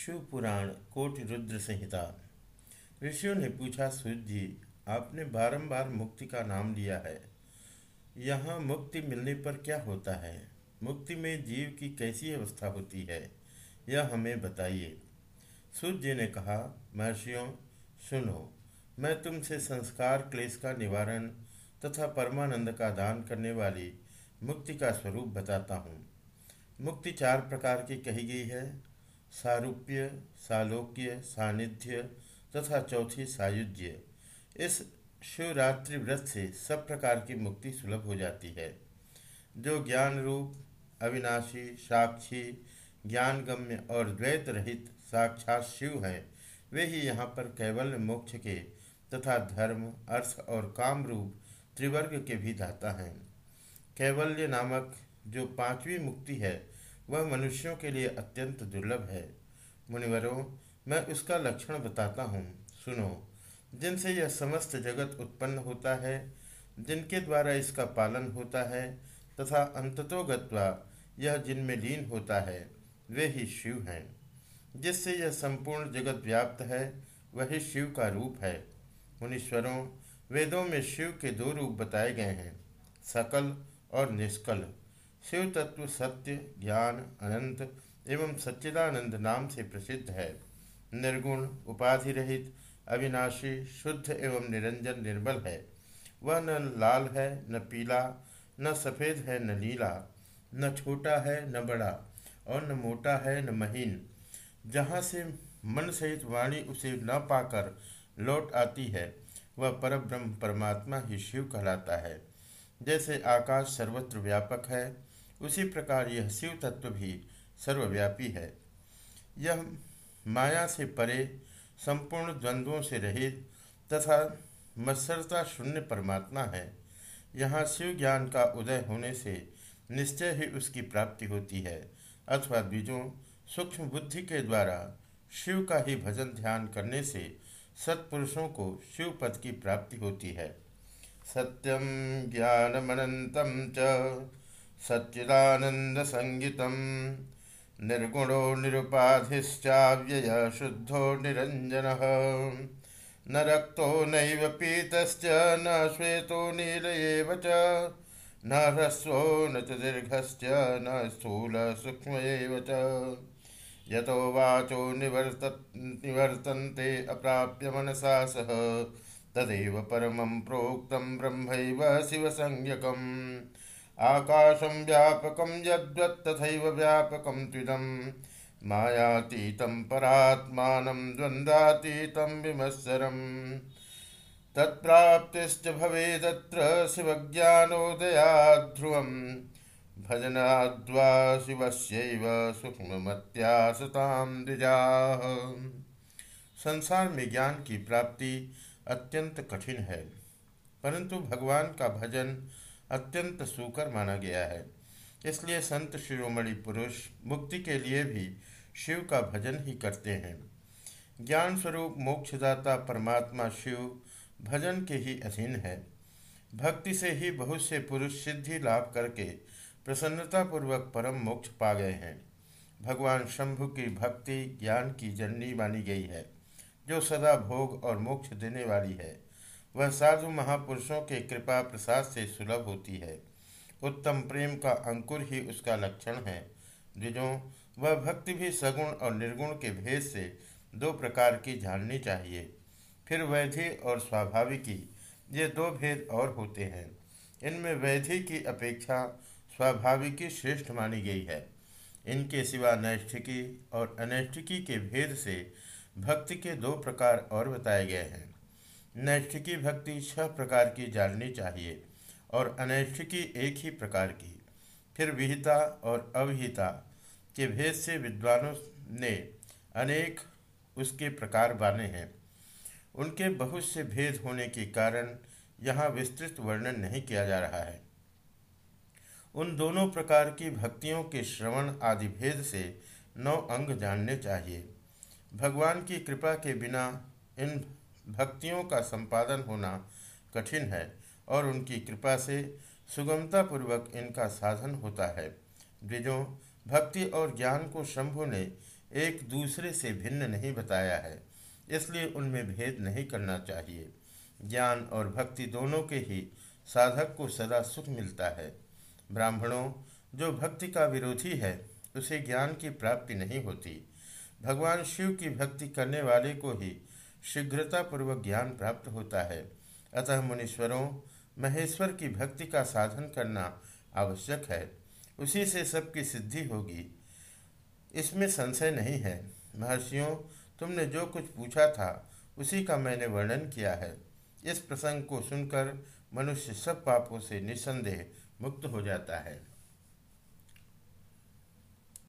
शिव पुराण कोटि रुद्र संहिता। ऋषियों ने पूछा सूर्य जी, आपने बारंबार मुक्ति का नाम लिया है। यहाँ मुक्ति मिलने पर क्या होता है? मुक्ति में जीव की कैसी अवस्था होती है, यह हमें बताइए। सूर्य जी ने कहा, महर्षियों, सुनो, मैं तुमसे संस्कार, क्लेश का निवारण तथा परमानंद का दान करने वाली मुक्ति का स्वरूप बताता हूँ। मुक्ति चार प्रकार की कही गई है। सारूप्य, सालोक्य, सानिध्य तथा चौथी सायुज्य। इस शिवरात्रि व्रत से सब प्रकार की मुक्ति सुलभ हो जाती है। जो ज्ञान रूप अविनाशी, साक्षी, ज्ञानगम्य और द्वैत रहित साक्षात शिव हैं, वे ही यहाँ पर कैवल्य मोक्ष के तथा धर्म, अर्थ और काम रूप त्रिवर्ग के भी दाता हैं। कैवल्य नामक जो पांचवी मुक्ति है वह मनुष्यों के लिए अत्यंत दुर्लभ है। मुनिवरों, मैं उसका लक्षण बताता हूँ। सुनो, जिनसे यह समस्त जगत उत्पन्न होता है, जिनके द्वारा इसका पालन होता है, तथा अंततोगत्वा यह जिनमें लीन होता है, वे ही शिव हैं। जिससे यह संपूर्ण जगत व्याप्त है, वही शिव का रूप है। मुनीश्वरों, वेदों में शिव के दो रूप बताए गए हैं, सकल और निष्कल। शिव तत्व सत्य, ज्ञान, अनंत एवं सच्चिदानंद नाम से प्रसिद्ध है। निर्गुण, उपाधि रहित, अविनाशी, शुद्ध एवं निरंजन निर्मल है। वह न लाल है, न पीला, न सफ़ेद है, न नीला, न छोटा है, न बड़ा और न मोटा है, न महीन। जहाँ से मन सहित वाणी उसे न पाकर लौट आती है, वह परब्रह्म परमात्मा ही शिव कहलाता है। जैसे आकाश सर्वत्र व्यापक है उसी प्रकार यह शिव तत्व भी सर्वव्यापी है। यह माया से परे, संपूर्ण द्वंद्वों से रहित तथा मत्सरता शून्य परमात्मा है। यहाँ शिव ज्ञान का उदय होने से निश्चय ही उसकी प्राप्ति होती है। अथवा द्विजों, सूक्ष्म बुद्धि के द्वारा शिव का ही भजन ध्यान करने से सत्पुरुषों को शिव पद की प्राप्ति होती है। सत्यम ज्ञानमनंतम च सच्चिदानन्दसङ्गितं निर्गुणो निरुपाधिश्चाव्यय शुद्धो निरञ्जनः। न रक्तो नैव पीतश्च, न श्वेतो नील एव च। न ह्रस्वो न च दीर्घश्च, न स्थूलसूक्ष्म एव च। यतो वाचो निवर्त, निवर्तन्ते अप्राप्य मनसा सह, तदेव परमं प्रोक्तं ब्रह्मैव शिवसंज्ञकम्। आकाशं व्यापकं यद्वत् तथैव व्यापकं मायातीतं परात्मानं द्वन्द्वातीतं विमत्सरम् तत्प्राप्तिश्च भवेदत्र शिवज्ञानोदयाध्रुवं भजनाद्वा शिवस्यैव सूक्ष्ममत्या सतां संसार में ज्ञान की प्राप्ति अत्यंत कठिन है, परंतु भगवान का भजन अत्यंत सुकर माना गया है। इसलिए संत शिरोमणि पुरुष मुक्ति के लिए भी शिव का भजन ही करते हैं। ज्ञान स्वरूप मोक्षदाता परमात्मा शिव भजन के ही अधीन है। भक्ति से ही बहुत से पुरुष सिद्धि लाभ करके प्रसन्नतापूर्वक परम मोक्ष पा गए हैं। भगवान शंभु की भक्ति ज्ञान की जननी मानी गई है, जो सदा भोग और मोक्ष देने वाली है। वह साधु महापुरुषों के कृपा प्रसाद से सुलभ होती है। उत्तम प्रेम का अंकुर ही उसका लक्षण है। द्विजों, वह भक्ति भी सगुण और निर्गुण के भेद से दो प्रकार की जाननी चाहिए। फिर वैधि और स्वाभाविकी, ये दो भेद और होते हैं। इनमें वैधि की अपेक्षा स्वाभाविकी श्रेष्ठ मानी गई है। इनके सिवा नैष्ठिकी और अनैष्ठिकी के भेद से भक्ति के दो प्रकार और बताए गए हैं। नैष्ठिकी भक्ति छह प्रकार की जाननी चाहिए और अनैष्ठिकी एक ही प्रकार की। फिर विहिता और अविहिता के भेद से विद्वानों ने अनेक उसके प्रकार बाने हैं। उनके बहुत से भेद होने के कारण यहाँ विस्तृत वर्णन नहीं किया जा रहा है। उन दोनों प्रकार की भक्तियों के श्रवण आदि भेद से नौ अंग जानने चाहिए। भगवान की कृपा के बिना इन भक्तियों का संपादन होना कठिन है और उनकी कृपा से सुगमतापूर्वक इनका साधन होता है। द्विजों, भक्ति और ज्ञान को शंभु ने एक दूसरे से भिन्न नहीं बताया है, इसलिए उनमें भेद नहीं करना चाहिए। ज्ञान और भक्ति दोनों के ही साधक को सदा सुख मिलता है। ब्राह्मणों, जो भक्ति का विरोधी है, उसे ज्ञान की प्राप्ति नहीं होती। भगवान शिव की भक्ति करने वाले को ही शीघ्रतापूर्वक ज्ञान प्राप्त होता है। अतः मुनीश्वरों, महेश्वर की भक्ति का साधन करना आवश्यक है। उसी से सबकी सिद्धि होगी। इसमें संशय नहीं है। महर्षियों, तुमने जो कुछ पूछा था, उसी का मैंने वर्णन किया है। इस प्रसंग को सुनकर मनुष्य सब पापों से निस्संदेह मुक्त हो जाता है।